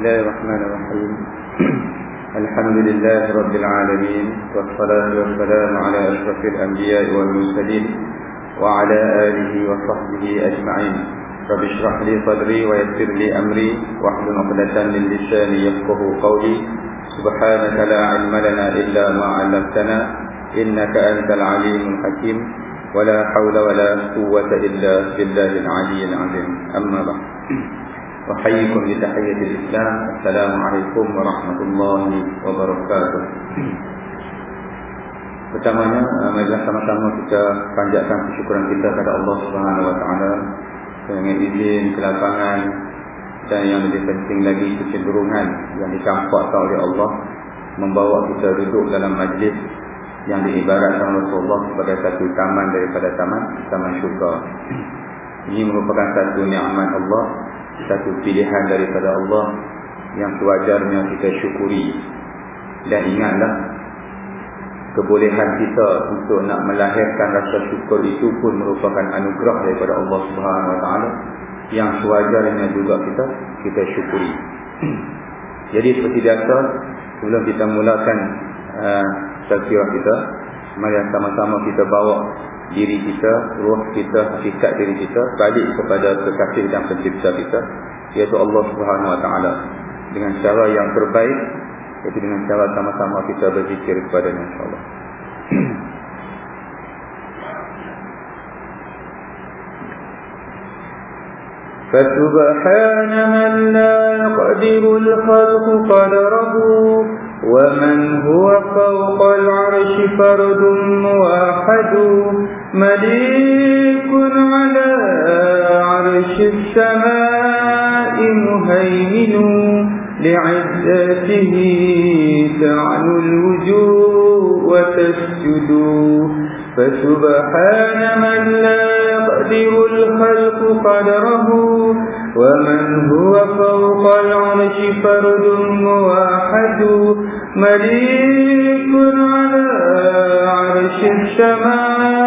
الله الرحمن الرحيم الحمد لله رب العالمين والصلاة والسلام على أشرف الأنبياء والمرسلين وعلى آله وصحبه أجمعين رب اشرح لي صدري ويسر لي أمري واحلل عقدة من لساني يفقه قولي سبحانك لا علم لنا إلا ما علمتنا إنك أنت العليم الحكيم ولا حول ولا قوة إلا بالله العلي العظيم أما بعد أحييكم بتحية الإسلام السلام عليكم ورحمة الله وبركاته Pertamanya, marilah sama-sama kita panjatkan kesyukuran kita kepada Allah Subhanahu Wa Taala dengan izin kelapangan dan yang lebih penting lagi kecenderungan yang dikampakkan oleh Allah membawa kita duduk dalam majlis yang diibaratkan Rasulullah sebagai satu taman daripada taman taman syurga. Ini merupakan satu nikmat Allah, satu pilihan daripada Allah yang sewajarnya kita syukuri. Dan ingatlah kebolehan kita untuk nak melahirkan rasa syukur itu pun merupakan anugerah daripada Allah Subhanahu Wa Taala yang sewajarnya juga kita kita syukuri. Jadi seperti biasa sebelum kita mulakan uh, tazkirah kita mari sama-sama kita bawa diri kita ruh kita hakikat diri kita balik kepada kekasih dan pencipta kita iaitu Allah Subhanahu wa taala dengan cara yang terbaik iaitu dengan cara sama-sama kita berzikir kepada insyaallah فسبحان من لا يقدر الخلق قدره ومن هو فوق العرش فرد موحد مليك على عرش السماء مهيمن لعزته تعلو الوجوه وتسجد. فسبحان من لا يقدر الخلق قدره ومن هو فوق العرش فرد مليك على عرش السماء.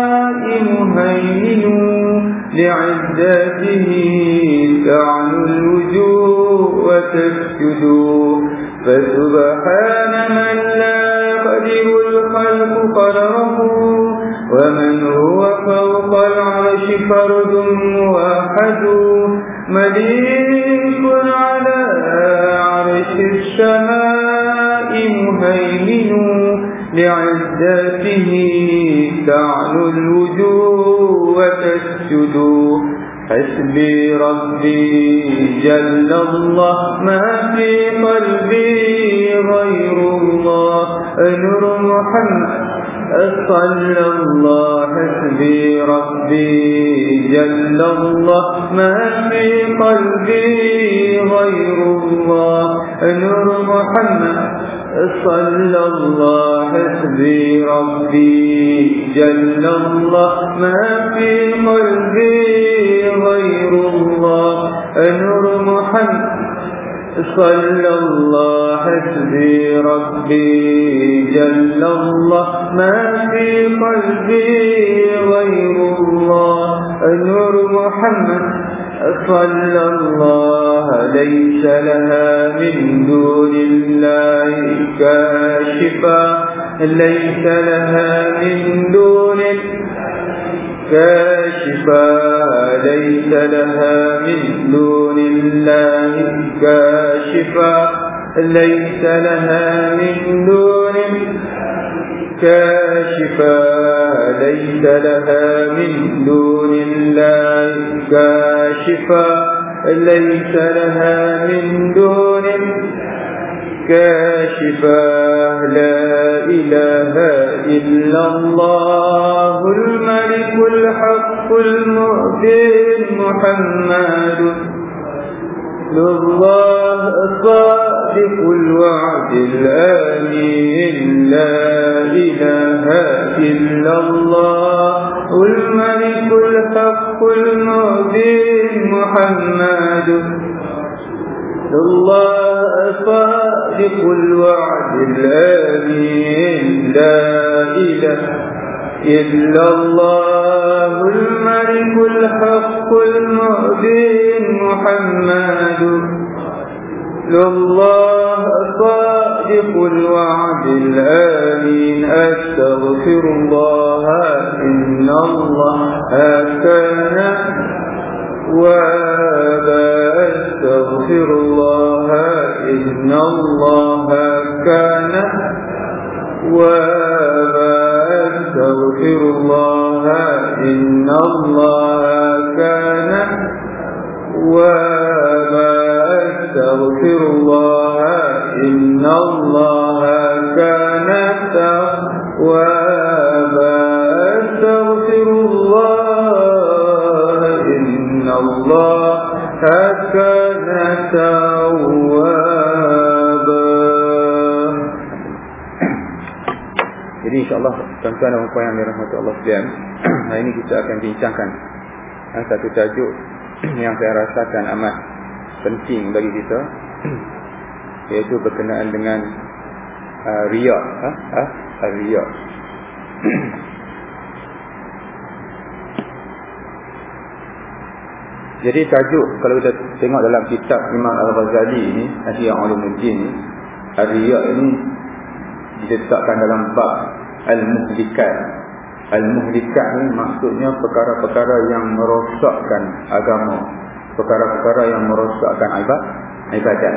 جل الله ما في قلبي غير الله. نور محمد. صلى الله حسبي ربي. جل الله ما في قلبي غير الله. نور محمد. صلى الله حسبي ربي. جل الله ما في قلبي محمد. صلى الله حسبي ربي جل الله. ما في قلبي غير الله. نور محمد. صلى الله ليس لها من دون الله كاشفا. ليس لها من دون كاشفا. ليس لها من دون الله كاشفا ليس لها من دون كاشفا ليس لها من دون الله كاشفا ليس لها من دون كاشفا لا إله إلا الله الملك الحق المؤذن محمد لله صادق الوعد الآمين لا إله إلا الله. الملك الحق المبين محمد. الله صادق الوعد الآمين لا إله إلا الله. الملك الحق المؤذن محمد. لله صادق الوعد الآمين. أستغفر الله إن الله كان وابا أستغفر الله إن الله كان وابا أستغفر الله إن الله وما أستغفر الله إن الله كان وما أستغفر الله إن الله كان توابا Jadi insyaAllah tuan-tuan dan puan yang dirahmati Allah sekalian Hari ini kita akan bincangkan Satu tajuk yang saya rasakan amat penting bagi kita Iaitu berkenaan dengan uh, Riyad ha? Ha? Riyad Jadi tajuk Kalau kita tengok dalam kitab Imam Al-Ghazali ini Asyik Al-Muddin ni Riyad ini diletakkan dalam bab al-muhlikat. Al-muhlikat ni maksudnya perkara-perkara yang merosakkan agama, perkara-perkara yang merosakkan ibadat.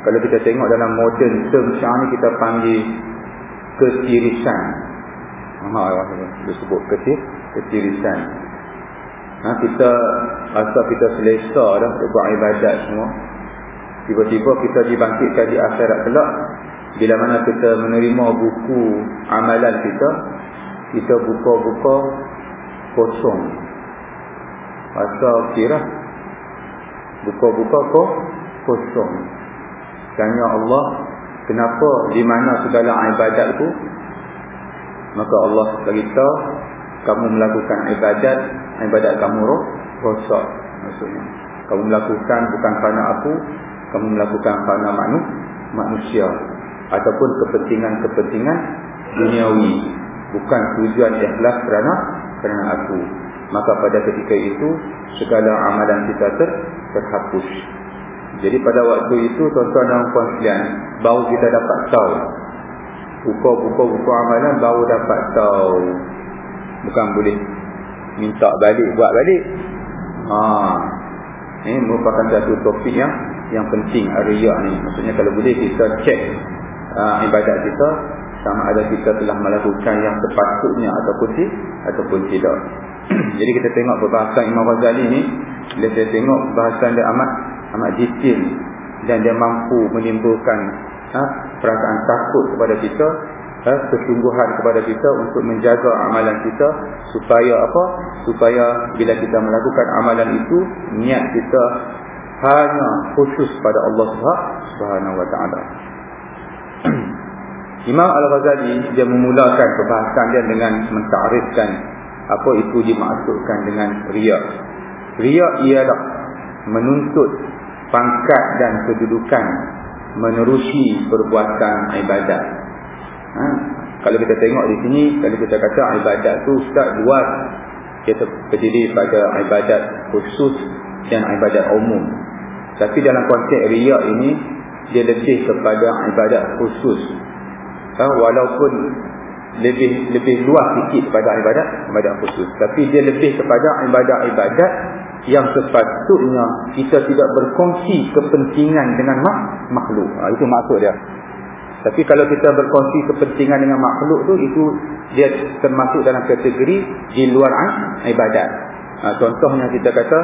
Kalau kita tengok dalam modern term sekarang ni kita panggil ketirisan. Ha, dia sebut ketir, ketirisan. Ha, kita asal kita selesa dah buat ibadat semua. Tiba-tiba kita dibangkitkan di akhirat kelak bila mana kita menerima buku amalan kita kita buka-buka kosong. Asal kira buka-buka kok kosong. Tanya Allah kenapa di mana segala ibadat itu maka Allah berita kamu melakukan ibadat ibadat kamu roh rosak maksudnya. Kamu melakukan bukan kerana aku kamu melakukan kerana manusia. Ataupun kepentingan-kepentingan duniawi bukan tujuan ikhlas kerana kerana aku. Maka pada ketika itu segala amalan kita ter, terhapus. Jadi pada waktu itu tuan-tuan dan puan sekalian baru kita dapat tahu. Buka-buka buku amalan baru dapat tahu. Bukan boleh minta balik buat balik. Ha. Ini merupakan satu topik yang yang penting riak ni. Maksudnya kalau boleh kita cek uh, ibadat kita sama ada kita telah melakukan yang sepatutnya ataupun tidak ataupun tidak. Jadi kita tengok perbahasan Imam Ghazali ni, bila saya tengok perbahasan dia amat amat detail dan dia mampu menimbulkan ha, perasaan takut kepada kita, ha, kesungguhan kepada kita untuk menjaga amalan kita supaya apa? Supaya bila kita melakukan amalan itu niat kita hanya khusus pada Allah Subhanahu wa taala. Imam Al-Ghazali dia memulakan perbahasan dia dengan mentarifkan apa itu dimaksudkan dengan riak. Riak ialah menuntut pangkat dan kedudukan menerusi perbuatan ibadat. Ha? Kalau kita tengok di sini, kalau kita kata ibadat tu ustaz luas, kita terdiri pada ibadat khusus dan ibadat umum. Tapi dalam konteks riak ini, dia lebih kepada ibadat khusus. Ha? Walaupun lebih lebih luas sikit pada ibadat ibadat khusus. Tapi dia lebih kepada ibadat-ibadat yang sepatutnya kita tidak berkongsi kepentingan dengan mak makhluk. Ha, itu maksud dia. Tapi kalau kita berkongsi kepentingan dengan makhluk tu itu dia termasuk dalam kategori di luar ibadat. Ha, contohnya kita kata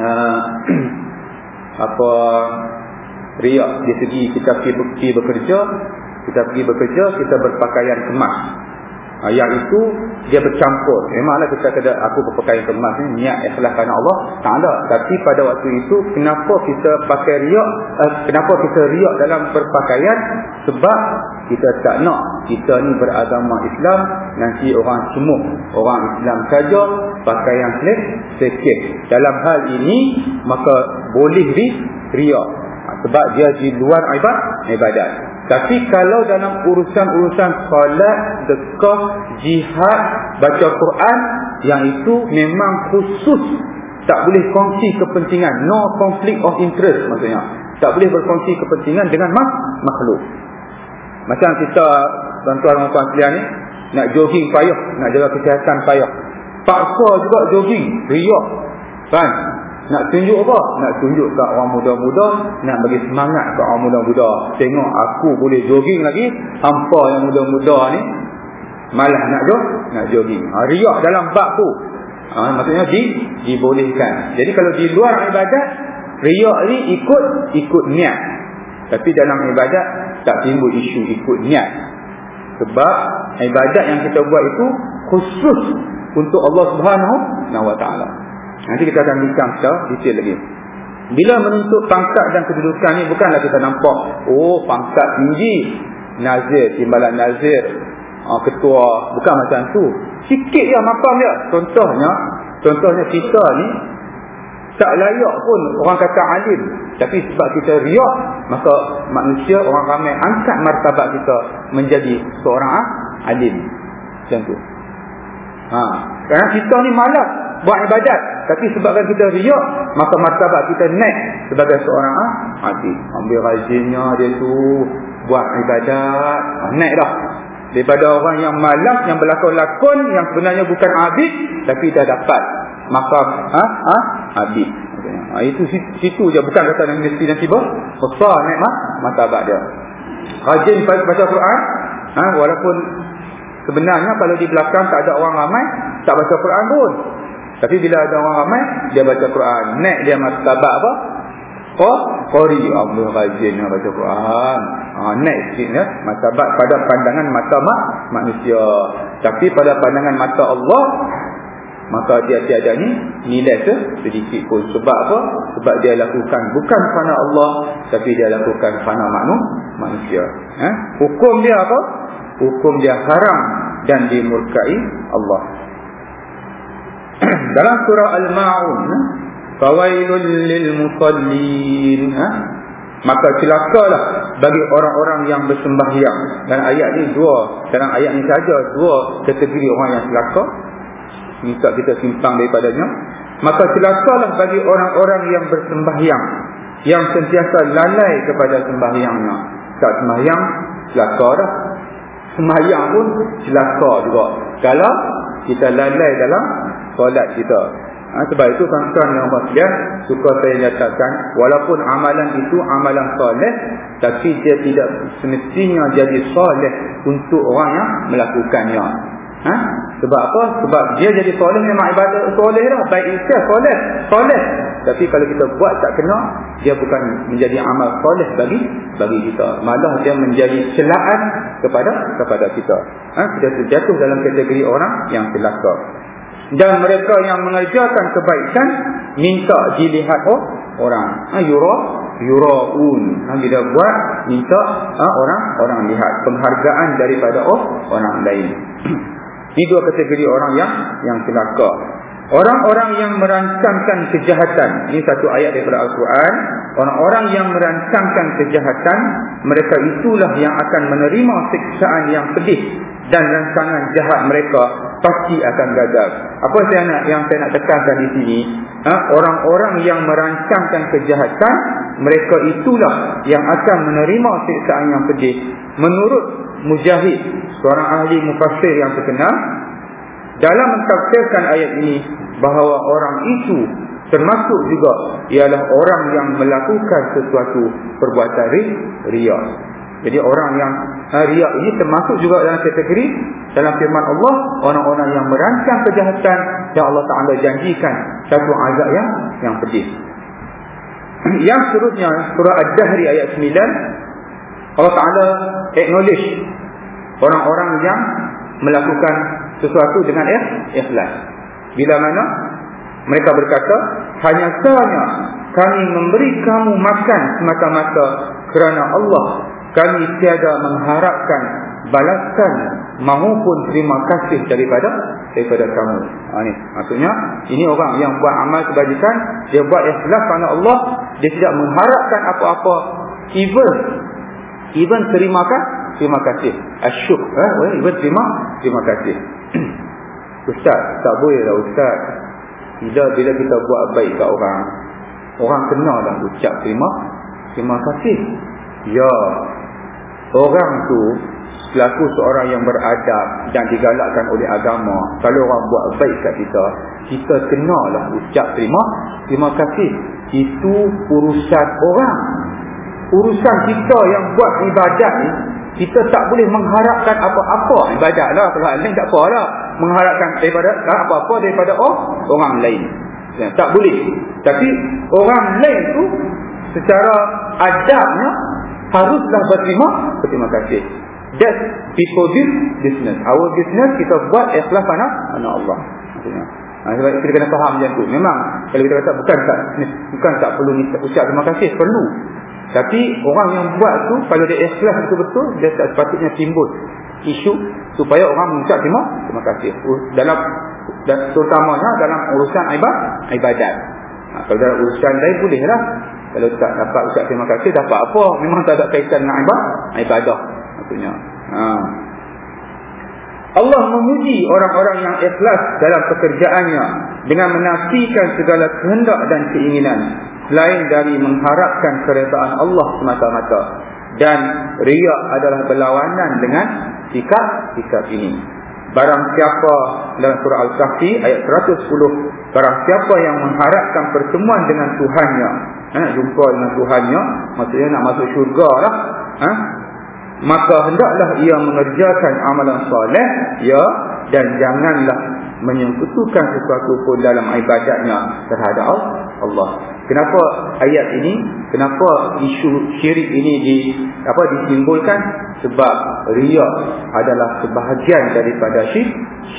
uh, apa riak di segi kita pergi bekerja kita pergi bekerja, kita berpakaian kemas. Ha, yang itu, dia bercampur. Memanglah kita kata, aku berpakaian kemas ni, niat ikhlas kerana Allah. Tak ada. Tapi pada waktu itu, kenapa kita pakai riak? Eh, kenapa kita riak dalam berpakaian? Sebab kita tak nak kita ni beragama Islam, nanti orang semua orang Islam saja pakaian selek, sekit. Dalam hal ini, maka boleh di riak. Ha, sebab dia di luar ibadat. Tapi kalau dalam urusan-urusan solat, dekah, jihad, baca Quran, yang itu memang khusus tak boleh kongsi kepentingan. No conflict of interest maksudnya. Tak boleh berkongsi kepentingan dengan mak makhluk. Macam kita, tuan-tuan dan puan sekalian ni, nak jogging payah, nak jaga kesihatan payah. Paksa juga jogging, riak. Kan? Nak tunjuk apa? Nak tunjuk kat orang muda-muda, nak bagi semangat kat orang muda-muda. Tengok aku boleh jogging lagi, hampa yang muda-muda ni malah nak jog, nak jogging. Ha, riak dalam bab tu. Ha, maksudnya di dibolehkan. Jadi kalau di luar ibadat, riak ni ikut ikut niat. Tapi dalam ibadat tak timbul isu ikut niat. Sebab ibadat yang kita buat itu khusus untuk Allah Subhanahu wa taala. Nanti kita akan bincang secara detail lagi. Bila menuntut pangkat dan kedudukan ni bukanlah kita nampak oh pangkat tinggi nazir timbalan nazir uh, ketua bukan macam tu. Sikit je makam dia. Contohnya contohnya kita ni tak layak pun orang kata alim tapi sebab kita riak maka manusia orang ramai angkat martabat kita menjadi seorang ah, alim. Macam tu. Ha, kerana kita ni malas buat ibadat. Tapi sebabkan kita riak maka martabat kita naik sebagai seorang ah hati ambil rajinnya dia tu buat ibadat. Ah, naik dah. Daripada orang yang malas yang berlakon-lakon yang sebenarnya bukan abid tapi dah dapat. Maka ha ha abid ha, itu situ je. Bukan kata mesti dan tiba. Besar naik mah martabat dia. Rajin baca Quran ha walaupun sebenarnya kalau di belakang tak ada orang ramai tak baca Quran pun tapi bila ada orang ramai, dia baca Quran. Naik dia martabat apa? Oh, Qori. Allah rajin yang baca Quran. Ha, naik sikit ya. Martabat pada pandangan mata mak, manusia. Tapi pada pandangan mata Allah, maka dia tiada ni nilai tu sedikit pun. Sebab apa? Sebab dia lakukan bukan kerana Allah, tapi dia lakukan kerana maknu, manusia. Ha? Hukum dia apa? Hukum dia haram dan dimurkai Allah. Dalam surah Al-Ma'un fawailul lil musallin ha? maka celakalah bagi orang-orang yang bersembahyang dan ayat ni dua. Dalam ayat ni saja dua kategori orang yang celaka minta kita simpang daripadanya. Maka celakalah bagi orang-orang yang bersembahyang yang sentiasa lalai kepada sembahyangnya. Tak sembahyang celaka dah sembahyang pun celaka juga. Kalau kita lalai dalam solat kita. Ha, sebab itu tuan-tuan yang berkata, suka saya nyatakan, walaupun amalan itu amalan soleh, tapi dia tidak semestinya jadi soleh untuk orang yang melakukannya. Ha? Sebab apa? Sebab dia jadi soleh memang ibadat soleh lah. Baik itu soleh. Soleh. Tapi kalau kita buat tak kena, dia bukan menjadi amal soleh bagi bagi kita. Malah dia menjadi celaan kepada kepada kita. Ha? Kita terjatuh dalam kategori orang yang celaka. Dan mereka yang mengerjakan kebaikan, minta dilihat oh, orang. Ha? Yura, yuraun. Ha? Bila buat, minta ha? orang orang lihat. Penghargaan daripada oh, orang lain. Ini dua kategori orang yang yang celaka. Orang-orang yang merancangkan kejahatan. Ini satu ayat daripada Al-Quran. Orang-orang yang merancangkan kejahatan. Mereka itulah yang akan menerima siksaan yang pedih. Dan rancangan jahat mereka pasti akan gagal. Apa saya nak, yang saya nak tekankan di sini. Ha? Orang-orang ha? yang merancangkan kejahatan. Mereka itulah yang akan menerima siksaan yang pedih. Menurut Mujahid seorang ahli mufassir yang terkenal dalam mentafsirkan ayat ini bahawa orang itu termasuk juga ialah orang yang melakukan sesuatu perbuatan riya. Jadi orang yang ha, riya ini termasuk juga dalam kategori dalam firman Allah orang-orang yang merancang kejahatan yang Allah Taala janjikan satu azab yang yang pedih. Yang seterusnya surah Ad-Dahr ayat 9 Allah Taala acknowledge orang-orang yang melakukan sesuatu dengan ikhlas. Bila mana mereka berkata, hanya sahaja kami memberi kamu makan semata-mata kerana Allah. Kami tiada mengharapkan balasan maupun terima kasih daripada daripada kamu. Ha, ini. Maksudnya, ini orang yang buat amal kebajikan, dia buat ikhlas kerana Allah, dia tidak mengharapkan apa-apa even even terima kasih terima kasih. Asyuk. Eh? Ibu terima, terima kasih. Ustaz, tak boleh lah Ustaz. Bila, bila kita buat baik kat orang, orang kenal lah ucap terima, terima kasih. Ya, orang tu selaku seorang yang beradab dan digalakkan oleh agama, kalau orang buat baik kat kita, kita kenal lah ucap terima, terima kasih. Itu urusan orang. Urusan kita yang buat ibadat ni, kita tak boleh mengharapkan apa-apa. Ibadat lah kalau lain tak apa lah. Mengharapkan apa-apa daripada oh, orang lain. Ya, tak boleh. Tapi orang lain tu secara adabnya haruslah berterima berterima kasih that people this business our business kita buat ikhlas mana mana Allah maksudnya Ha, sebab kita kena faham macam tu. Memang kalau kita kata bukan tak bukan tak perlu ucap terima kasih, perlu. Tapi orang yang buat tu kalau dia ikhlas betul-betul dia tak sepatutnya timbul isu supaya orang mengucap terima terima kasih. Dalam terutamanya dalam urusan ibadat, ibadat. Ha, kalau dalam urusan lain bolehlah. Kalau tak dapat ucap terima kasih dapat apa? Memang tak ada kaitan dengan ibadat, ibadah maksudnya. Ha. Allah memuji orang-orang yang ikhlas dalam pekerjaannya dengan menafikan segala kehendak dan keinginan selain dari mengharapkan keredaan Allah semata-mata dan riak adalah berlawanan dengan sikap-sikap ini barang siapa dalam surah Al-Kahfi ayat 110 barang siapa yang mengharapkan pertemuan dengan Tuhannya eh, jumpa dengan Tuhannya maksudnya nak masuk syurga lah eh, maka hendaklah ia mengerjakan amalan soleh ya dan janganlah menyekutukan sesuatu pun dalam ibadatnya terhadap Allah. Kenapa ayat ini, kenapa isu syirik ini di apa disimpulkan? Sebab riya adalah sebahagian daripada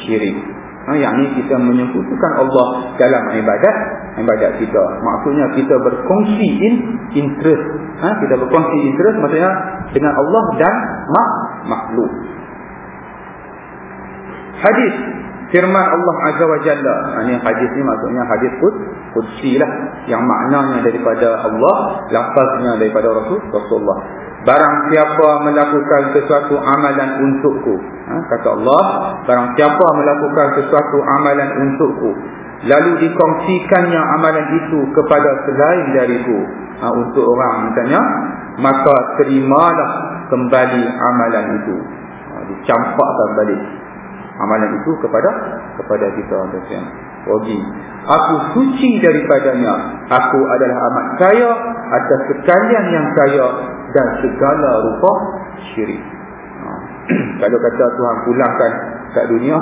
syirik. Ha, yang ini kita menyekutukan Allah dalam ibadat ibadat kita. Maksudnya kita berkongsi in interest. Ha, kita berkongsi interest maksudnya dengan Allah dan mak makhluk. Hadis firman Allah Azza wa Jalla. Ha, ini hadis ni maksudnya hadis qud, qudsi lah. Yang maknanya daripada Allah, lafaznya daripada Rasul Rasulullah. Barang siapa melakukan sesuatu amalan untukku. Ha, kata Allah, barang siapa melakukan sesuatu amalan untukku. Lalu dikongsikannya amalan itu kepada selain dariku. Ha, untuk orang misalnya. Maka terimalah kembali amalan itu. Ha, dicampakkan balik amalan itu kepada kepada kita tuan Rugi Aku suci daripadanya Aku adalah amat kaya Atas sekalian yang kaya Dan segala rupa syirik. Ha. Kalau kata Tuhan pulangkan kat dunia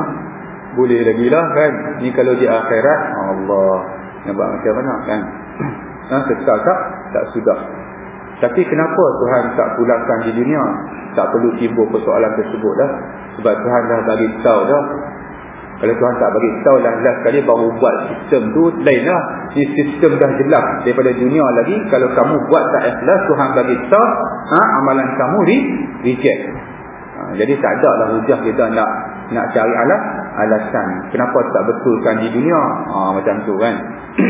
Boleh lagi lah kan? Ni kalau di akhirat Allah. Nampak macam mana kan? Ha, Sekal tak? Tak sudah. Tapi kenapa Tuhan tak pulangkan di dunia? Tak perlu timbul persoalan tersebut dah. Sebab Tuhan dah bagi tahu dah kalau Tuhan tak bagi tahu dah jelas sekali baru buat sistem tu lain lah. Ini sistem dah jelas daripada dunia lagi. Kalau kamu buat tak ikhlas Tuhan bagi tahu ha, amalan kamu di reject. Ha, jadi tak ada lah hujah kita nak nak cari alas, alasan. Kenapa tak betulkan di dunia? Ha, macam tu kan.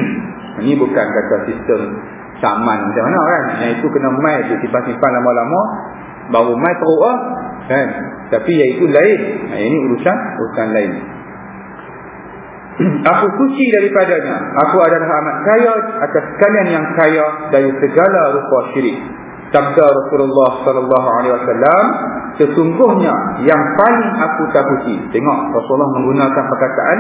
Ini bukan kata sistem saman macam mana kan. Yang itu kena mai tu simpan-simpan lama-lama. Baru mai teruk lah. Kan? Tapi yang itu lain. Ha, ini urusan urusan lain. Aku suci daripadanya. Aku adalah amat kaya atas sekalian yang kaya dari segala rupa syirik. Sabda Rasulullah sallallahu alaihi wasallam, sesungguhnya yang paling aku takuti. Tengok Rasulullah menggunakan perkataan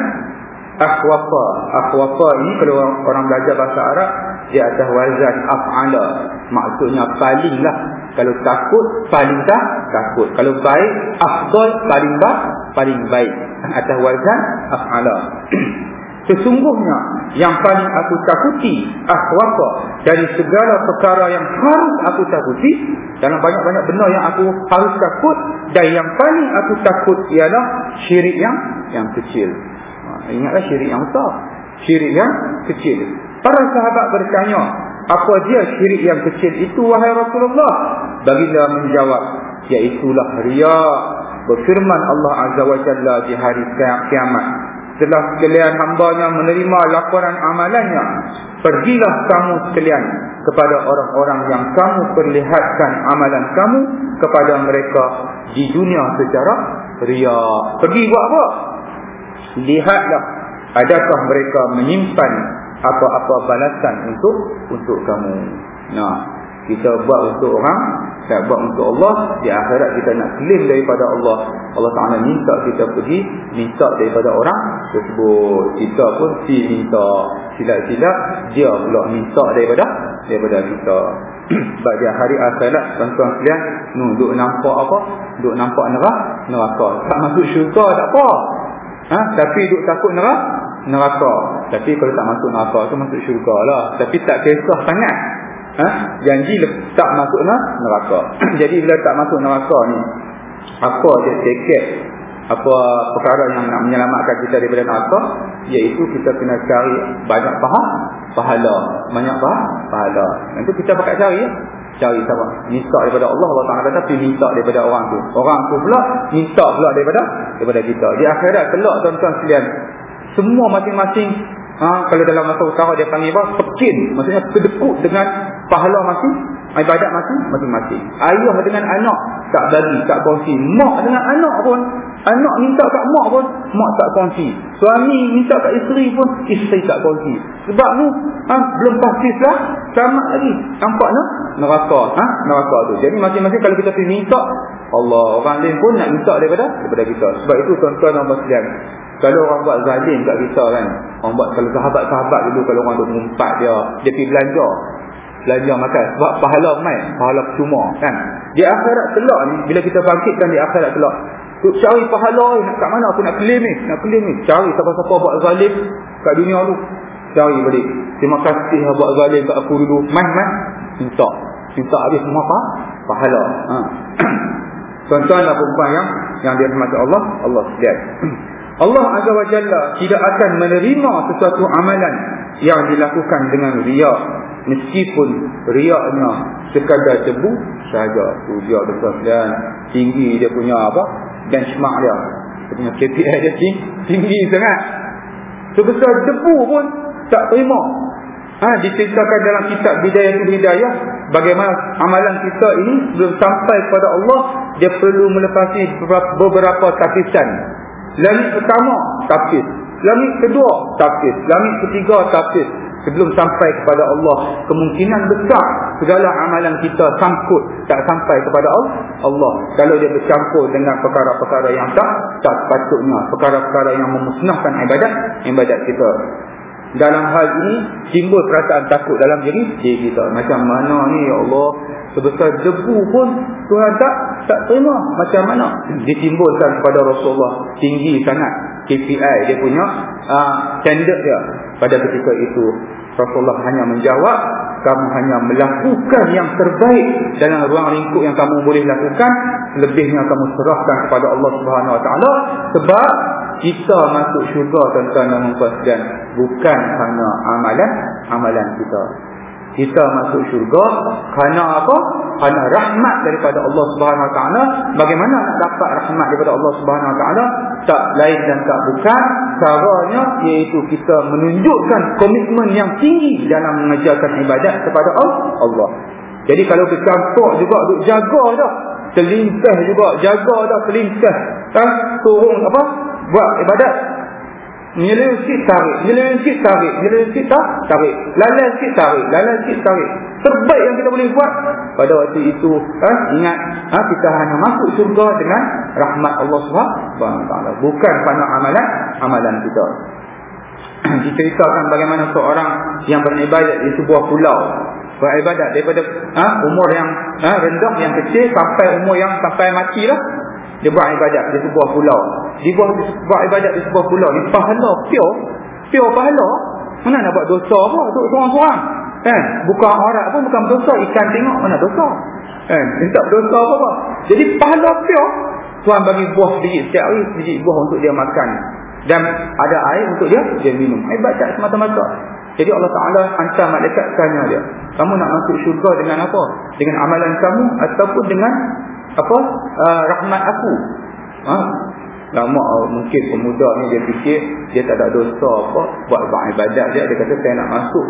akhwafa. Akhwafa ini kalau orang belajar bahasa Arab dia atas wazan af'ala. Maksudnya palinglah. Kalau takut paling tak takut. Kalau baik afdal paling baik paling baik atas wazan af'ala. Sesungguhnya yang paling aku takuti akhwafa dari segala perkara yang harus aku takuti dalam banyak-banyak benda yang aku harus takut dan yang paling aku takut ialah syirik yang yang kecil. Ingatlah syirik yang besar. Syirik yang kecil. Para sahabat bertanya, apa dia syirik yang kecil itu wahai Rasulullah? Baginda menjawab, iaitulah riak. Berfirman Allah Azza wa Jalla di hari kiamat setelah sekalian hambanya menerima laporan amalannya pergilah kamu sekalian kepada orang-orang yang kamu perlihatkan amalan kamu kepada mereka di dunia secara ria pergi buat apa lihatlah adakah mereka menyimpan apa-apa balasan untuk untuk kamu. Nah kita buat untuk orang tak buat untuk Allah di akhirat kita nak claim daripada Allah. Allah Ta'ala minta kita pergi minta daripada orang tersebut. Kita pun si minta silap-silap dia pula minta daripada daripada kita. Sebab dia hari akhirat tuan-tuan sekalian nu duk nampak apa? Duk nampak neraka neraka. Tak masuk syurga tak apa ha? tapi duk takut neraka? Neraka. Tapi kalau tak masuk neraka tu masuk syurga lah. Tapi tak kisah sangat. Ha? janji tak masuk neraka. Jadi bila tak masuk neraka ni apa dia tiket? Apa perkara yang nak menyelamatkan kita daripada neraka? Iaitu kita kena cari banyak pahala. Banyak pahala. Nanti kita pakai cari ya cari siapa minta daripada Allah Allah Taala tapi minta daripada orang tu orang tu pula minta pula daripada daripada kita di akhirat kelak tuan-tuan sekalian semua masing-masing ha, kalau dalam masa utara dia panggil apa? Pekin. Maksudnya kedekut dengan pahala masing ibadat masing masing-masing. Ayah dengan anak tak bagi, tak kongsi. Mak dengan anak pun, anak minta kat mak pun, mak tak kongsi. Suami minta kat isteri pun, isteri tak kongsi. Sebab tu, ha, belum pasti lah, sama lagi. Nampak no? neraka, ha? neraka tu. Jadi masing-masing kalau kita pergi minta, Allah, orang lain pun nak minta daripada daripada kita. Sebab itu tuan-tuan dan puan kalau orang buat zalim kat kita kan Orang buat kalau sahabat-sahabat dulu Kalau orang tu mengumpat dia Dia pergi belanja Belanja makan. Sebab pahala main Pahala percuma kan? Di akhirat telak ni Bila kita bangkitkan di akhirat telak Tuk cari pahala ni Nak kat mana aku nak claim ni Nak claim ni. Cari siapa-siapa buat zalim Kat dunia tu. Cari balik. Terima kasih buat zalim kat aku dulu. Main main. Minta Minta habis semua apa? Pahala. Ha. Tuan-tuan dan perempuan yang Yang dia mati Allah Allah sediat Allah Azza wa Jalla tidak akan menerima sesuatu amalan yang dilakukan dengan riak meskipun riaknya sekadar debu sahaja tu dia betul dan tinggi dia punya apa benchmark dia dia punya KPI dia tinggi, tinggi sangat sebesar debu pun tak terima ha, diceritakan dalam kitab Bidayah Hidayah bagaimana amalan kita ini belum sampai kepada Allah dia perlu melepasi beberapa tapisan Langit pertama tapis. Langit kedua tapis. Langit ketiga tapis. Sebelum sampai kepada Allah. Kemungkinan besar segala amalan kita sangkut tak sampai kepada Allah. Kalau dia bercampur dengan perkara-perkara yang tak tak sepatutnya. Perkara-perkara yang memusnahkan ibadat ibadat kita dalam hal ini timbul perasaan takut dalam diri diri kita macam mana ni ya Allah? Sebesar debu pun Tuhan tak tak terima macam mana. Ditimbulkan kepada Rasulullah tinggi sangat KPI dia punya uh, standard dia. Pada ketika itu Rasulullah hanya menjawab kamu hanya melakukan yang terbaik dalam ruang lingkup yang kamu boleh lakukan. Lebihnya kamu serahkan kepada Allah Subhanahu Wa Taala sebab kita masuk syurga tuan-tuan dan puan bukan hanya amalan amalan kita kita masuk syurga kerana apa? Kerana rahmat daripada Allah Subhanahu Wa Taala. Bagaimana dapat rahmat daripada Allah Subhanahu Wa Taala? Tak lain dan tak bukan caranya iaitu kita menunjukkan komitmen yang tinggi dalam mengajarkan ibadat kepada Allah. Jadi kalau bercampur juga duk jaga dah. Terlintas juga jaga dah terlintas. Ha? Turun apa? Buat ibadat. Nilai sikit tarik, nilai sikit tarik, nilai sikit tak? Tarik. Lalai sikit tarik, lalai sikit tarik. Terbaik yang kita boleh buat pada waktu itu, ha, ingat ha, kita hanya masuk surga dengan rahmat Allah Subhanahu Bukan pada amalan amalan kita. Diceritakan bagaimana seorang yang beribadat di sebuah pulau. Beribadat daripada ha, umur yang ha, rendah yang kecil sampai umur yang sampai matilah dia buat ibadat di sebuah pulau. Dia buat, buat ibadat di sebuah pulau. Ni pahala pure. Pure pahala. Mana nak buat dosa apa? Untuk seorang-seorang. Kan? Bukan orang pun bukan dosa. Ikan tengok mana dosa. Kan? Dia tak berdosa apa-apa. Jadi pahala pure. Tuhan bagi buah sedikit setiap hari. Sedikit buah untuk dia makan. Dan ada air untuk dia dia minum. Ibadat semata-mata. Jadi Allah Ta'ala hantar malaikat tanya dia. Kamu nak masuk syurga dengan apa? Dengan amalan kamu ataupun dengan apa? Uh, rahmat aku. Ha? lama uh, mungkin pemuda ni dia fikir dia tak ada dosa apa buat buat ibadat dia dia kata saya nak masuk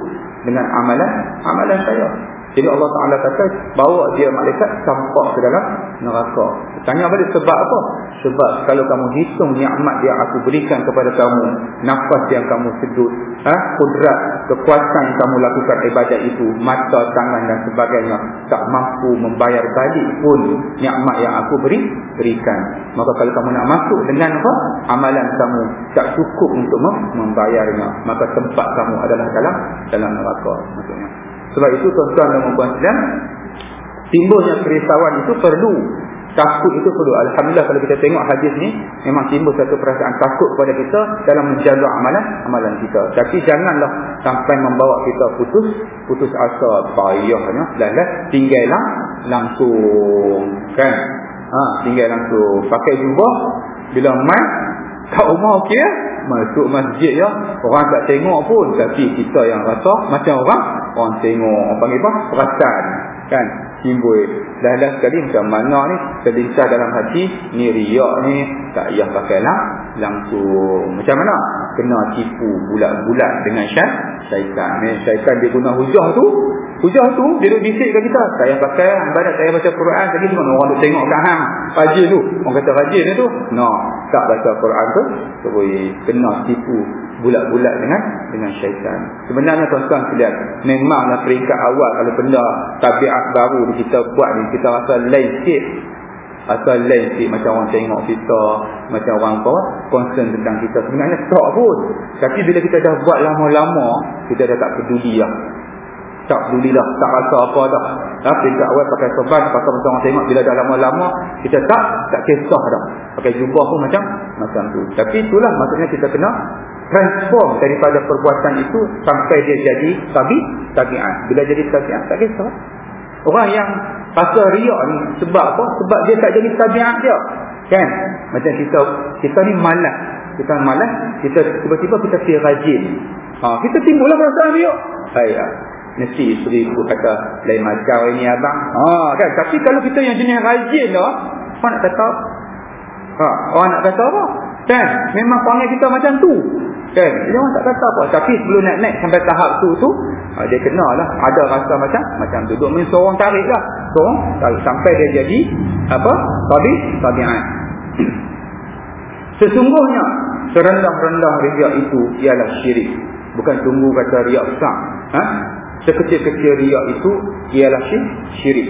dengan amalan amalan saya jadi Allah Ta'ala kata bawa dia malaikat sampai ke dalam neraka. Tanya balik sebab apa? Sebab kalau kamu hitung nikmat yang aku berikan kepada kamu, nafas yang kamu sedut, ha? kudrat, kekuatan kamu lakukan ibadat itu, mata, tangan dan sebagainya, tak mampu membayar balik pun nikmat yang aku beri, berikan. Maka kalau kamu nak masuk dengan apa? Amalan kamu tak cukup untuk membayarnya. Maka tempat kamu adalah dalam dalam neraka. Maksudnya. Sebab itu tuan-tuan dan puan-puan timbulnya kerisauan itu perlu. Takut itu perlu. Alhamdulillah kalau kita tengok hadis ni, memang timbul satu perasaan takut kepada kita dalam menjaga amalan amalan kita. Tapi janganlah sampai membawa kita putus putus asa payahnya dan tinggallah langsung kan. Ha, tinggal langsung pakai jubah bila mai kat rumah okey ya? masuk masjid ya. Orang tak tengok pun tapi kita yang rasa macam orang orang tengok panggil apa? Perasan kan timbul dah dah sekali macam mana ni terlincah dalam hati ni riak ni tak payah pakai lah. Langsung. Macam mana? Kena tipu bulat-bulat dengan syaitan. Ni syaitan dia guna hujah tu. Hujah tu dia duduk bisikkan kita. Saya pakai ibadat saya baca Quran. Tadi semua orang duduk tengok kat hang. Rajin tu. Orang kata rajin tu. No tak baca Quran tu terus kena tipu bulat-bulat dengan dengan syaitan. Sebenarnya tuan-tuan sekalian, memanglah peringkat awal kalau benda tabiat baru kita buat ni kita rasa lain sikit. Asal lain sikit macam orang tengok kita, macam orang apa, concern tentang kita. Sebenarnya tak pun. Tapi bila kita dah buat lama-lama, kita dah tak peduli lah. Tak peduli lah, tak rasa apa dah. Ha, peringkat awal pakai sobat, pakai macam orang tengok bila dah lama-lama, kita tak tak kisah dah. Pakai jubah pun macam macam tu. Tapi itulah maksudnya kita kena transform daripada perbuatan itu sampai dia jadi tabi tabiat. Bila jadi tabiat tak kisah. Orang yang pasal riak ni sebab apa? Sebab dia tak jadi tabiat dia. Kan? Macam kita kita ni malas. Kita malas, kita tiba-tiba kita pergi rajin. Ha, kita timbullah perasaan riak. Hai. Mesti isteri itu kata lain macam ini abang. Ha, kan? Tapi kalau kita yang jenis rajin dah, orang nak kata ha, orang nak kata apa? Kan? Memang perangai kita macam tu. Kan? Dia orang tak kata apa. Tapi sebelum nak naik sampai tahap tu tu, ha, dia kena lah. Ada rasa macam macam tu. Duk main seorang tarik lah. Seorang tarik. Sampai dia jadi, apa? Tabi, tabi'at. Sesungguhnya, serendah-rendah riak itu ialah syirik. Bukan tunggu kata riak besar. Ha? Sekecil-kecil riak itu ialah syirik.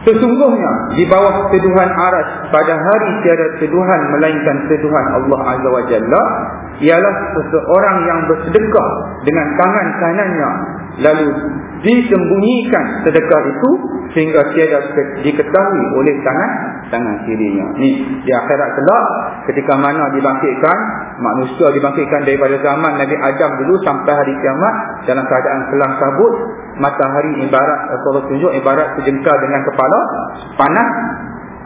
Sesungguhnya di bawah seduhan aras pada hari tiada seduhan melainkan seduhan Allah Azza wa Jalla ialah seseorang yang bersedekah dengan tangan kanannya lalu disembunyikan sedekah itu sehingga tiada diketahui oleh tangan tangan kirinya. Ni di akhirat kelak ketika mana dibangkitkan manusia dibangkitkan daripada zaman Nabi Adam dulu sampai hari kiamat dalam keadaan kelang kabut matahari ibarat Allah tunjuk ibarat sejengkal dengan kepala panas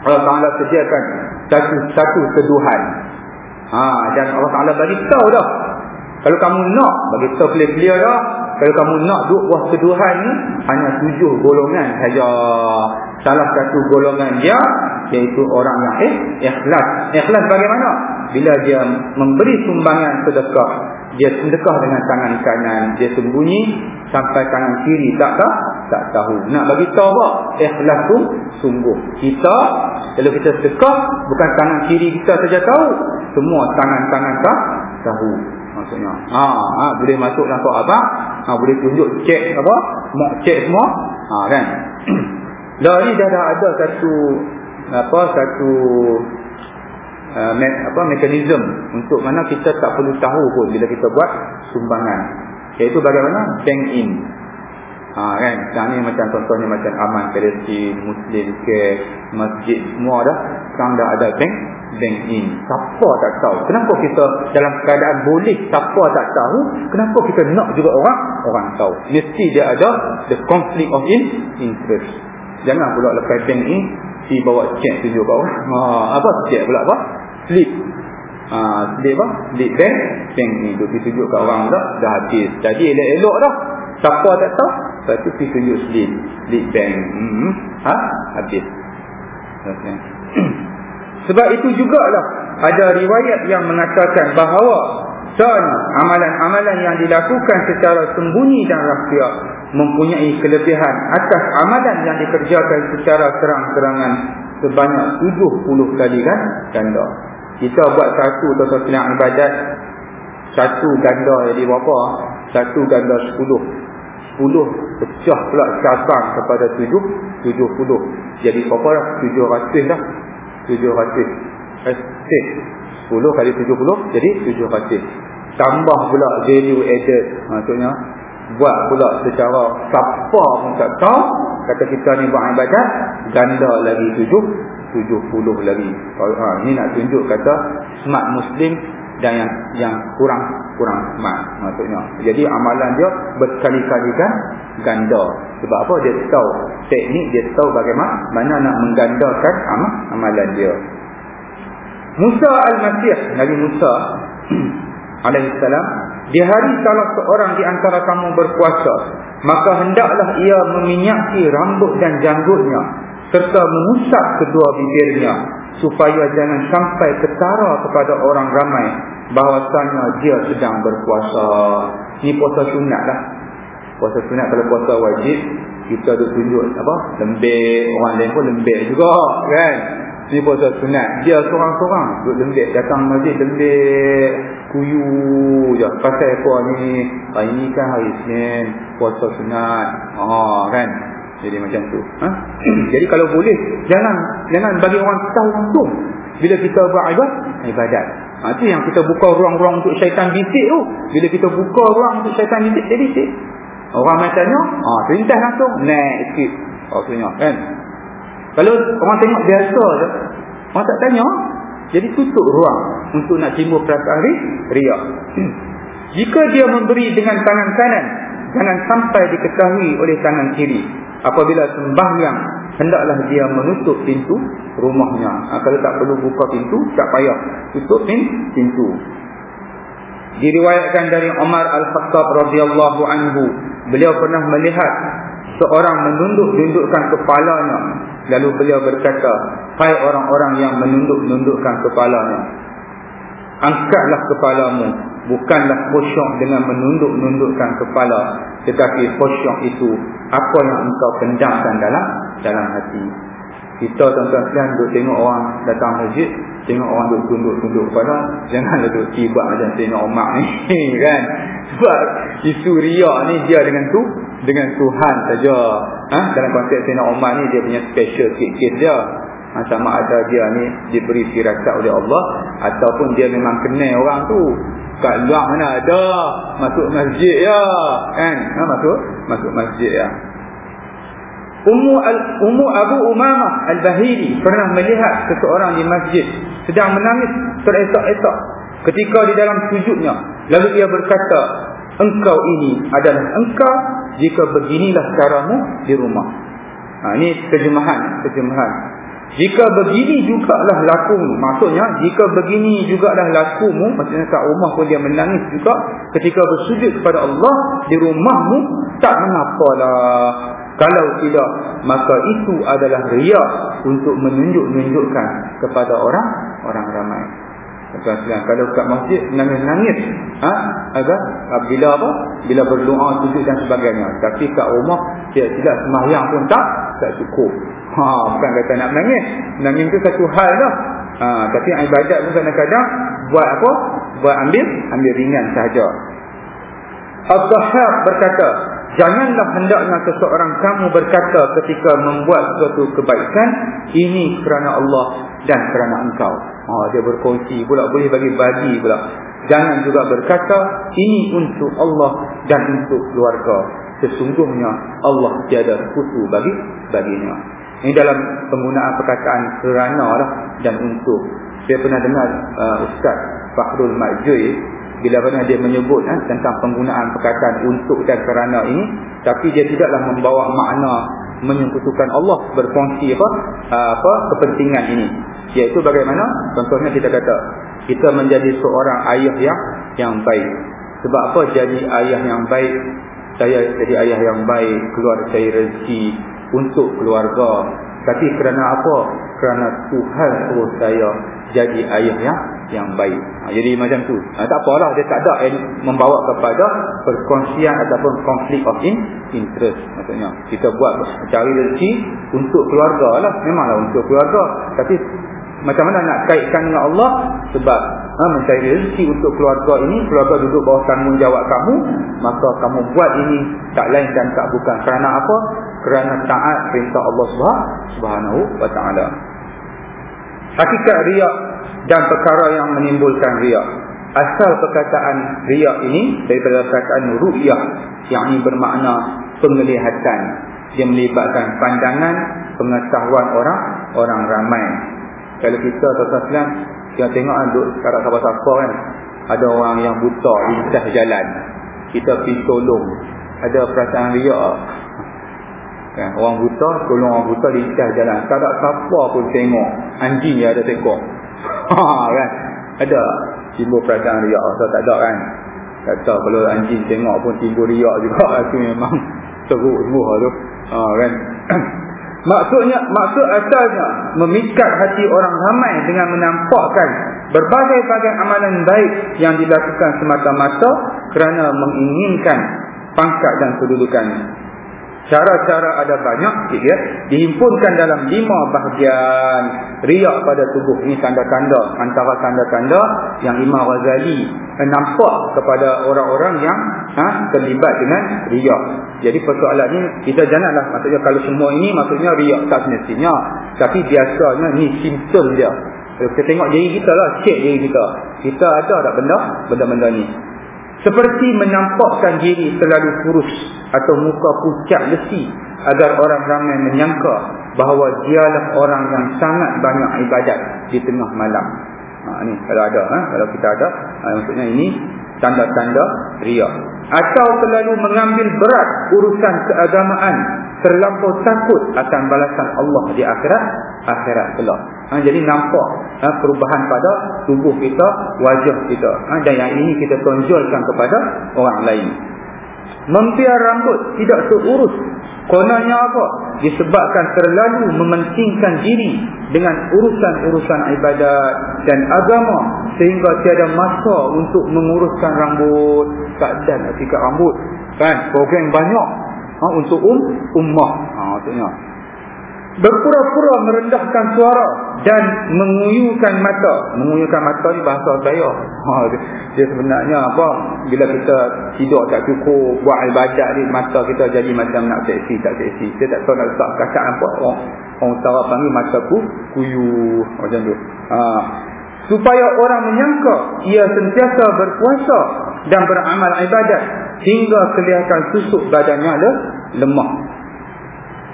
Allah Taala sediakan satu satu seduhan. Ha dan Allah Taala bagi tahu dah. Kalau kamu nak bagi tahu clear-clear dah kalau kamu nak duk buah seduhan ni hanya tujuh golongan saja. Salah satu golongan dia iaitu orang yang ikhlas. Ikhlas bagaimana? Bila dia memberi sumbangan sedekah, dia sedekah dengan tangan kanan, dia sembunyi sampai tangan kiri tak tahu, tak tahu. Nak bagi tahu apa? Ikhlas tu sungguh. Kita kalau kita sedekah bukan tangan kiri kita saja tahu, semua tangan-tangan tak tahu maksudnya. Ha, ha boleh masuk nampak apa? Ha boleh tunjuk cek apa? Mak cek semua. Ha kan. Dari dah ada satu apa satu uh, me, apa mekanisme untuk mana kita tak perlu tahu pun bila kita buat sumbangan. Iaitu bagaimana bank in. Ha kan. Sekarang ni macam contohnya macam Aman Palestin, Muslim ke masjid semua dah sekarang dah ada bank bank in. Siapa tak tahu? Kenapa kita dalam keadaan boleh siapa tak tahu? Kenapa kita nak juga orang orang tahu? Mesti dia ada the conflict of in interest. Jangan pula lepas bank in si bawa cek tunjuk kau. Ha, apa cek pula apa? Slip. Ha, slip apa? Slip bank. Bank ni tu tunjuk kat orang dah dah habis. Jadi elok-elok dah. Siapa tak tahu? Lepas tu pergi tunjuk slip. Slip bank. Hmm. Ha? Habis. Okay. Sebab itu jugalah ada riwayat yang mengatakan bahawa dan amalan-amalan yang dilakukan secara sembunyi dan rahsia mempunyai kelebihan atas amalan yang dikerjakan secara terang-terangan sebanyak 70 kali kan ganda. Kita buat satu atau silang ibadat satu ganda jadi berapa? Satu ganda 10. 10 pecah pula cabang kepada 7 70. Jadi berapa dah? 700 dah tujuh ratus estate sepuluh kali tujuh puluh jadi tujuh ratus tambah pula value added maksudnya buat pula secara siapa pun tak tahu kata kita ni buat ibadat ganda lagi tujuh tujuh puluh lagi. Ha, ni nak tunjuk kata smart muslim dan yang yang kurang kurang smart maksudnya. Jadi amalan dia berkali-kali kan ganda. Sebab apa? Dia tahu teknik dia tahu bagaimana mana nak menggandakan amal amalan dia. Musa al-Masih Nabi Musa alaihissalam di hari salah seorang di antara kamu berpuasa maka hendaklah ia meminyaki rambut dan janggutnya serta mengusap kedua bibirnya supaya jangan sampai ketara kepada orang ramai bahawasanya dia sedang berpuasa. Ini puasa sunat lah. Puasa sunat kalau puasa wajib kita ada tunjuk apa? Lembik, orang lain pun lembik juga kan. Ini puasa sunat. Dia seorang-seorang duduk lembik, datang masjid lembik, kuyu je. Pasal apa ni? Hari ni kan hari Senin, puasa sunat. Oh, kan? Jadi macam tu. Ha? Jadi kalau boleh, jangan jangan bagi orang tahu langsung. Bila kita buat ibadat, ibadat. Ha, itu yang kita buka ruang-ruang untuk syaitan bisik tu. Bila kita buka ruang untuk syaitan bisik, dia bisik. Orang macamnya, ha, perintah langsung, next sikit. Maksudnya, kan? Kalau orang tengok biasa je, orang tak tanya, jadi tutup ruang untuk nak timbul perasaan riak. Jika dia memberi dengan tangan kanan, jangan sampai diketahui oleh tangan kiri apabila sembahyang hendaklah dia menutup pintu rumahnya. Ha, kalau tak perlu buka pintu tak payah. Tutup pintu. Diriwayatkan dari Umar Al-Khattab radhiyallahu anhu. Beliau pernah melihat seorang menunduk-nundukkan kepalanya. Lalu beliau berkata hai orang-orang yang menunduk-nundukkan kepalanya angkatlah kepalamu bukanlah khusyuk dengan menunduk-nundukkan kepala tetapi khusyuk itu apa yang engkau pendamkan dalam dalam hati kita tuan-tuan sekalian duduk tengok orang datang masjid tengok orang duduk tunduk-tunduk kepala jangan duduk tiba macam tengok omak ni kan Sebab isu riak ni dia dengan tu dengan Tuhan saja. Ha? Dalam konteks Sayyidina Umar ni dia punya special sikit dia. Ha, sama ada dia ni diberi firasat oleh Allah ataupun dia memang kenal orang tu. Kat luar mana ada masuk masjid ya. Kan? Ha, masuk masuk masjid ya. Ummu al Ummu Abu Umamah Al-Bahili pernah melihat seseorang di masjid sedang menangis teresak-esak ketika di dalam sujudnya lalu ia berkata engkau ini adalah engkau jika beginilah caramu di rumah ha, ini terjemahan terjemahan jika begini jugalah lakumu maksudnya jika begini jugalah lakumu maksudnya kat rumah pun dia menangis juga ketika bersujud kepada Allah di rumahmu tak menapalah kalau tidak, maka itu adalah riak untuk menunjuk-nunjukkan kepada orang orang ramai. Tuan-tuan, kalau kat masjid nangis-nangis, ha? agar ha, bila apa? Bila berdoa, sujud dan sebagainya. Tapi kat rumah, tidak tidak semayang pun tak, tak cukup. Ha, bukan kata nak menangis. Nangis itu satu hal dah. Ha, tapi ibadat pun kadang-kadang buat apa? Buat ambil, ambil ringan sahaja. Abdahab berkata, Janganlah hendaknya seseorang kamu berkata ketika membuat suatu kebaikan ini kerana Allah dan kerana engkau. Oh, dia berkongsi pula boleh bagi-bagi pula. Jangan juga berkata ini untuk Allah dan untuk keluarga. Sesungguhnya Allah tiada kutu bagi baginya. Ini dalam penggunaan perkataan kerana lah dan untuk. Saya pernah dengar uh, Ustaz Fakhrul Majui bila mana dia menyebut eh, tentang penggunaan perkataan untuk dan kerana ini tapi dia tidaklah membawa makna menyekutukan Allah berfungsi apa uh, apa kepentingan ini. Iaitu bagaimana contohnya kita kata kita menjadi seorang ayah yang yang baik. Sebab apa jadi ayah yang baik? Saya jadi ayah yang baik keluar dari rezeki untuk keluarga tapi kerana apa kerana Tuhan suruh saya jadi ayah yang yang baik. Ha, jadi macam tu. Ha, tak apalah dia tak ada yang membawa kepada perkongsian ataupun konflik of in, interest maksudnya. Kita buat cari rezeki untuk keluarga lah. Memanglah untuk keluarga. Tapi macam mana nak kaitkan dengan Allah sebab ha, mencari rezeki untuk keluarga ini keluarga duduk bawah tanggungjawab kamu maka kamu buat ini tak lain dan tak bukan kerana apa kerana taat perintah Allah Subhanahu wa taala hakikat riak dan perkara yang menimbulkan riak. Asal perkataan riak ini daripada perkataan ru'yah yang ini bermakna penglihatan. Dia melibatkan pandangan, pengetahuan orang orang ramai. Kalau kita tuan-tuan kita tengok ada sekarang siapa-siapa kan ada orang yang buta di jalan. Kita pergi tolong. Ada perasaan riak kan? Orang buta tolong orang buta di atas jalan. Tak ada siapa pun tengok. Anjing yang ada tengok. Ha kan. Ada timbul perasaan riak tak ada kan. Kata kalau anjing tengok pun timbul riak juga itu memang teruk semua tu. Ha kan. Maksudnya maksud asalnya memikat hati orang ramai dengan menampakkan berbagai-bagai amalan baik yang dilakukan semata-mata kerana menginginkan pangkat dan kedudukan Cara-cara ada banyak ya, Dihimpunkan dalam lima bahagian. Riak pada tubuh Ini tanda-tanda Antara tanda-tanda Yang Imam Ghazali Nampak kepada orang-orang yang ha, Terlibat dengan riak. Jadi persoalan ini Kita janganlah Maksudnya kalau semua ini Maksudnya riak tak semestinya. Tapi biasanya Ini simptom dia. Kita tengok diri kita lah Cek diri kita. Kita ada tak benda? Benda-benda ni seperti menampakkan diri terlalu kurus atau muka pucat lesi agar orang ramai menyangka bahawa dialah orang yang sangat banyak ibadat di tengah malam. Ha, ini kalau ada, ha? kalau kita ada, ha, maksudnya ini tanda-tanda riak. Atau terlalu mengambil berat urusan keagamaan terlampau takut akan balasan Allah di akhirat akhirat kelak. Ha, jadi nampak ha, perubahan pada tubuh kita, wajah kita. Ha, dan yang ini kita tonjolkan kepada orang lain. Membiar rambut tidak seurus. Konanya apa? Disebabkan terlalu mementingkan diri dengan urusan-urusan ibadat dan agama sehingga tiada masa untuk menguruskan rambut. Tak dan nak rambut. Kan? Program banyak ha, untuk um, ummah ha, maksudnya berpura-pura merendahkan suara dan menguyukan mata. Menguyukan mata ni bahasa saya ha, dia sebenarnya apa bila kita tidur tak cukup buat ibadat ni mata kita jadi macam nak seksi tak seksi. Saya tak tahu nak letak kacat apa. Orang, orang utara panggil mataku kuyu. Macam tu. Ha. supaya orang menyangka ia sentiasa berpuasa dan beramal ibadat hingga kelihatan susuk badannya lemah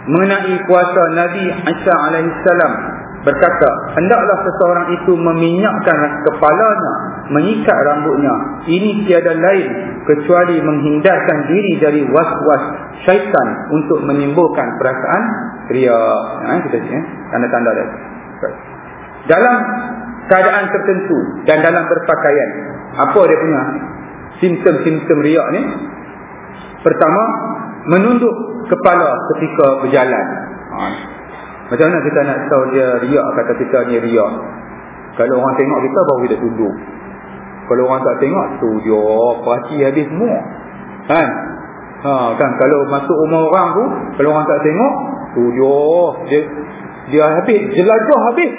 mengenai puasa Nabi Isa alaihissalam berkata hendaklah seseorang itu meminyakkan kepalanya mengikat rambutnya. Ini tiada lain kecuali menghindarkan diri dari was-was syaitan untuk menimbulkan perasaan ria ha, kita sini eh? tanda-tanda dia. Dalam keadaan tertentu dan dalam berpakaian apa dia punya simptom-simptom riak ni? Pertama menunduk kepala ketika berjalan. Ha. macam mana kita nak tahu dia riak? Kata kita ni riak. Kalau orang tengok kita baru kita tunduk. Kalau orang tak tengok tu dia perhati habis semua. Kan? Ha, kan? Kalau masuk rumah orang tu kalau orang tak tengok tu dia dia, dia habis jelajah habis.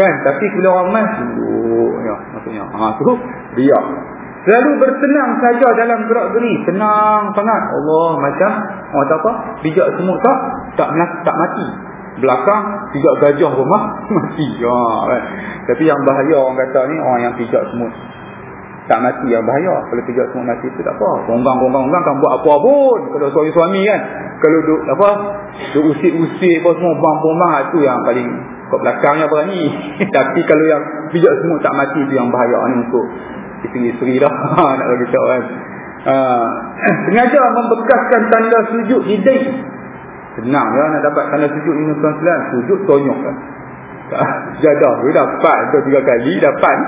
Kan? Tapi kalau orang mas tunduk. Ya maksudnya. Ha tu riak Lalu bersenang saja dalam gerak geri. Senang sangat. Allah macam. Orang tak apa. Bijak semut tak. Tak, tak mati. Belakang. Pijak gajah rumah. Mati. Ya, kan? Tapi yang bahaya orang kata ni. Orang yang pijak semut. Tak mati yang bahaya. Kalau pijak semut mati tu tak apa. Ronggang-ronggang-ronggang kan buat apa pun. Kalau suami-suami kan. Kalau duk apa. Duk usik-usik apa semua. Bang-bang tu yang paling. Kau belakangnya berani. Tapi kalau yang pijak semut tak mati tu yang bahaya ni untuk isteri-isteri dah. Nak bagi tahu kan ha. sengaja membekaskan tanda sujud di senang ya nak dapat tanda sujud ini tuan-tuan. Sujud tonyok kan jadah. Dia dapat. Tu tiga kali dapat.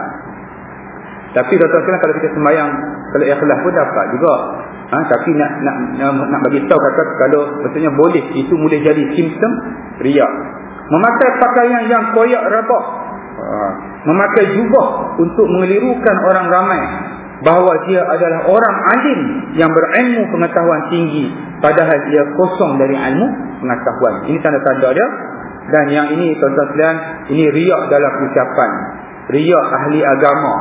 Tapi tuan-tuan kalau kita sembahyang kalau ikhlas pun dapat juga. Ha, tapi nak nak nak, nak bagi tahu kata kalau maksudnya boleh itu boleh jadi simptom riak. Memakai pakaian yang koyak rabak. ha memakai jubah untuk mengelirukan orang ramai bahawa dia adalah orang alim yang berilmu pengetahuan tinggi padahal dia kosong dari ilmu pengetahuan. Ini tanda-tanda dia. Dan yang ini tuan-tuan sekalian ini riak dalam ucapan. Riak ahli agama.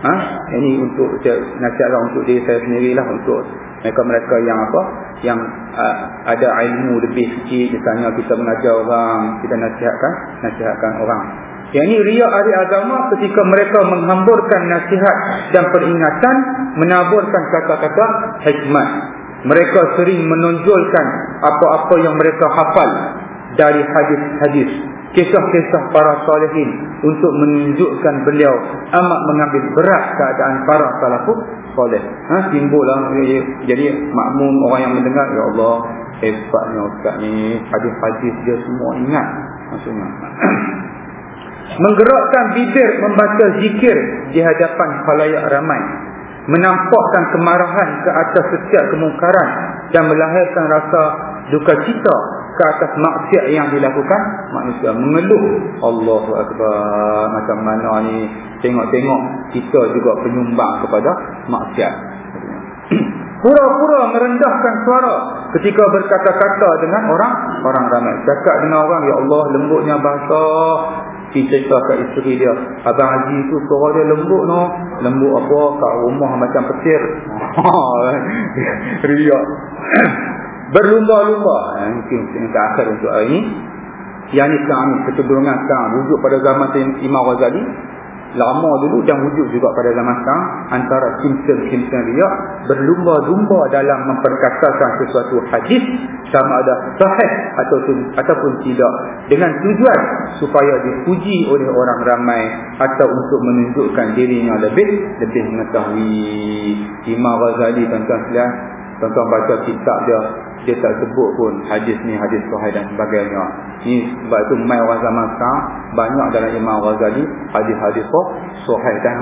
Ha? ini untuk nasihatlah untuk diri saya sendirilah untuk mereka-mereka yang apa? Yang uh, ada ilmu lebih sikit misalnya kita mengajar orang kita nasihatkan nasihatkan orang yang ini riak ahli agama ketika mereka menghamburkan nasihat dan peringatan menaburkan kata-kata hikmat. Mereka sering menonjolkan apa-apa yang mereka hafal dari hadis-hadis. Kisah-kisah para salihin untuk menunjukkan beliau amat mengambil berat keadaan para salafus salih. Ha, simbol lah. Jadi makmum orang yang mendengar, Ya Allah, hebatnya Ustaz ni. Hadis-hadis dia semua ingat. Maksudnya. menggerakkan bibir membaca zikir di hadapan khalayak ramai. Menampakkan kemarahan ke atas setiap kemungkaran dan melahirkan rasa duka cita ke atas maksiat yang dilakukan manusia. Mengeluh. Allahu akbar. Macam mana ni? Tengok-tengok kita juga penyumbang kepada maksiat. Pura-pura merendahkan suara ketika berkata-kata dengan orang orang ramai. Cakap dengan orang ya Allah lembutnya bahasa Pergi cerita kat isteri dia. Abang Haji tu suara dia lembut no Lembut apa? Kat rumah macam petir. Riak. Berlumba-lumba. Eh, Mungkin yang terakhir untuk hari ini Yang ini sekarang ni Kecenderungan sekarang Rujuk pada zaman Imam Ghazali lama dulu dan wujud juga pada zaman sekarang antara simptom-simptom dia berlumba-lumba dalam memperkatakan sesuatu hadis sama ada sahih ataupun ataupun tidak. Dengan tujuan supaya dipuji oleh orang ramai atau untuk menunjukkan dirinya lebih lebih mengetahui. Imam Ghazali tuan-tuan baca kitab dia dia tak sebut pun hadis ni hadis sahih dan sebagainya. Ni sebab itu mai orang zaman sekarang banyak dalam Imam Ghazali hadis-hadis sahih dan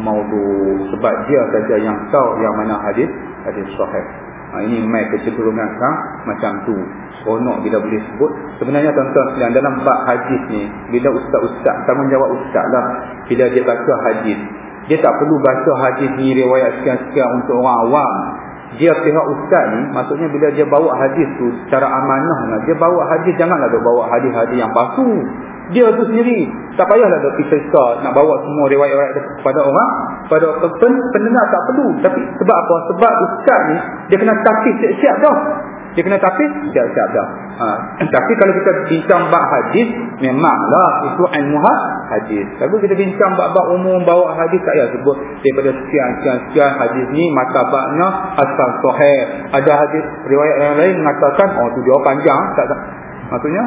maudhu sebab dia saja yang tahu yang mana hadis hadis sahih ha, ini mai kecenderungan sekarang macam tu. Seronok bila boleh sebut. Sebenarnya tuan-tuan sekalian dalam bab hadis ni bila ustaz-ustaz tanggungjawab ustaz lah bila dia baca hadis. Dia tak perlu baca hadis ni riwayat sekian-sekian untuk orang awam dia pihak ustaz ni maksudnya bila dia bawa hadis tu secara amanah lah. dia bawa hadis janganlah dia bawa hadis-hadis yang palsu. Dia tu sendiri tak payahlah kita start nak bawa semua riwayat-riwayat kepada orang pada pen, pendengar tak perlu. Tapi sebab apa? Sebab ustaz ni dia kena takif siap-siap dah dia kena tapis siap-siap dah ha. tapi kalau kita bincang bab hadis memanglah itu ilmu ha, hadis. Tapi kita bincang bab-bab umum bawa hadis tak payah sebut daripada sekian-sekian hadis ni matabaknya asal sahih. Ada hadis riwayat yang lain mengatakan oh tu dia panjang tak, tak. maksudnya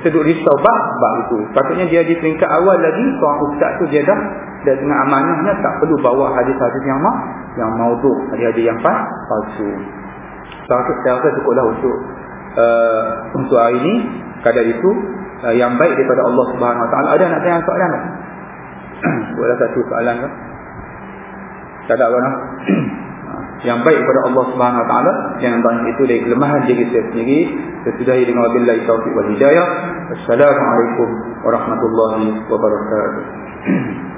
kita duduk risau bab bab itu. Patutnya dia di peringkat awal lagi seorang ustaz tu dia dah dan dengan amanahnya tak perlu bawa hadis-hadis yang ma yang maudhu. Hadis-hadis yang palsu saya rasa cukuplah untuk uh, untuk hari ini kadar itu uh, yang baik daripada Allah Subhanahu Wa Taala ada nak tanya soalan tak? Boleh satu soalan ke? Tak ada apa yang baik daripada Allah Subhanahu Wa Taala yang banyak itu dari kelemahan diri kita sendiri sesudah dengan wabillahi taufiq wal hidayah assalamualaikum warahmatullahi wabarakatuh